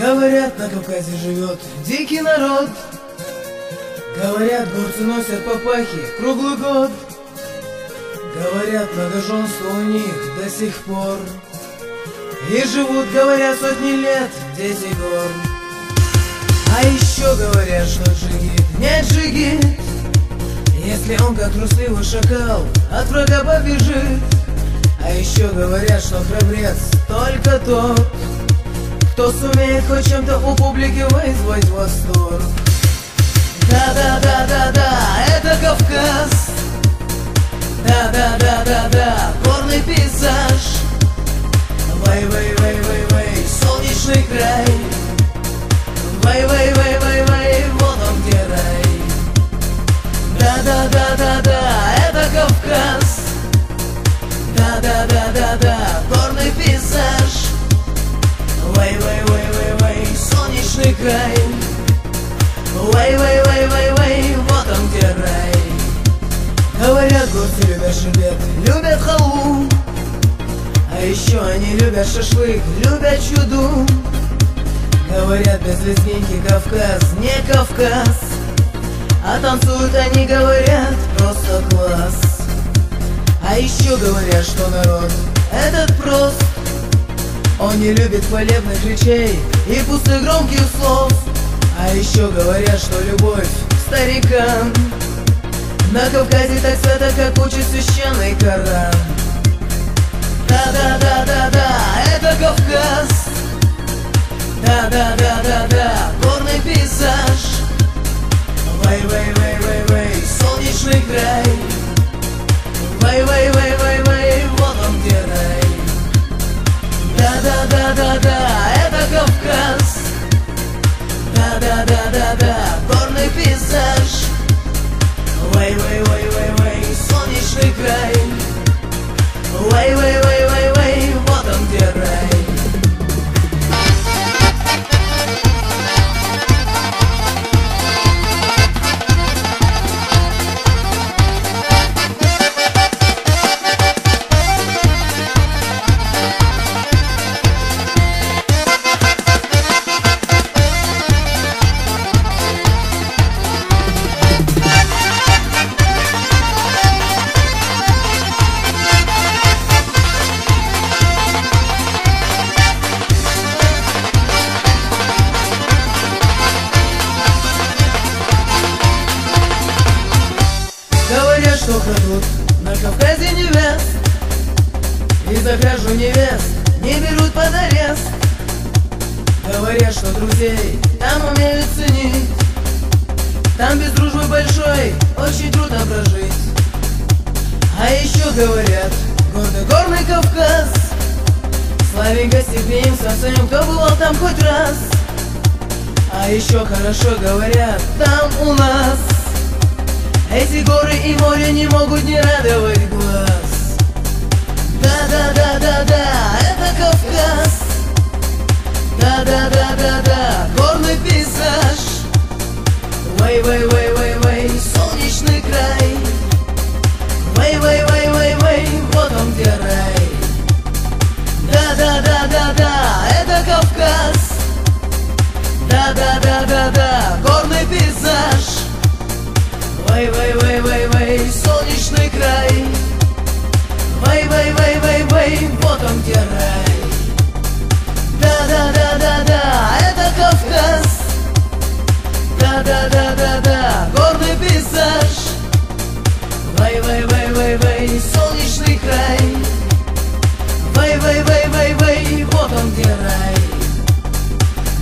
Говорят, на Кавказе живет дикий народ. Говорят, горцы носят папахи круглый год. Говорят, многоженство у них до сих пор. И живут, говорят, сотни лет дети гор. А еще говорят, что джигит не джигит Если он, как трусливый шакал, от врага побежит. А еще говорят, что храбрец только тот кто сумеет хоть чем-то у публики вызвать восторг? Да-да-да-да-да, это Кавказ. Да-да-да-да-да, горный пейзаж. Вай-вай-вай-вай-вай, солнечный край. Вай-вай-вай-вай-вай, вот он где рай. Да-да-да-да-да, это Кавказ. Да-да-да-да-да, солнечный край. Вай, вай, вай, вай, вай, вот он где рай Говорят, горцы любят шербет, любят халву А еще они любят шашлык, любят чуду. Говорят, без лезгинки Кавказ не Кавказ. А танцуют они, говорят, просто класс. А еще говорят, что народ этот прост. Он не любит хвалебных речей и пустых громких слов. А еще говорят, что любовь старикам На Кавказе так свято, как учит священный Коран. Да-да-да-да-да, это Кавказ. Да-да-да-да-да, горный пейзаж. Вай-вай-вай-вай-вай, солнечный край. Вай-вай-вай-вай-вай, вот он где рай. Да-да-да-да-да, Вай-вай-вай-вай-вай, солнечный край Вай-вай-вай-вай-вай, на Кавказе невест. И за кражу невест не берут под арест. Говорят, что друзей там умеют ценить. Там без дружбы большой очень трудно прожить. А еще говорят, гордый горный Кавказ. Славен гостеприимством своим, кто бывал там хоть раз. А еще хорошо говорят там у нас эти горы и море не могут не радовать глаз. Да-да-да-да-да, это Кавказ. Да-да-да-да-да, горный пейзаж. Вай-вай-вай-вай-вай, солнечный край. Вай-вай-вай-вай-вай, вот он где рай. Да-да-да-да-да, это Кавказ. Да-да-да-да-да, Вай-вай-вай-вай-вай, вот он где рай Да-да-да-да-да, это Кавказ. Да-да-да-да-да, горный пейзаж. Вай-вай-вай-вай-вай, солнечный край. Вай-вай-вай-вай-вай, вот он где рай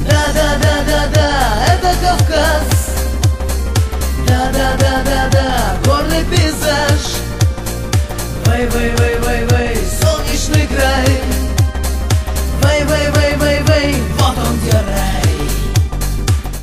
Да-да-да-да-да, это Кавказ. Да-да-да-да-да, горный пейзаж. Вай-вай-вай-вай-вай, солнечный край Вай-вай-вай-вай-вай, вот он где рай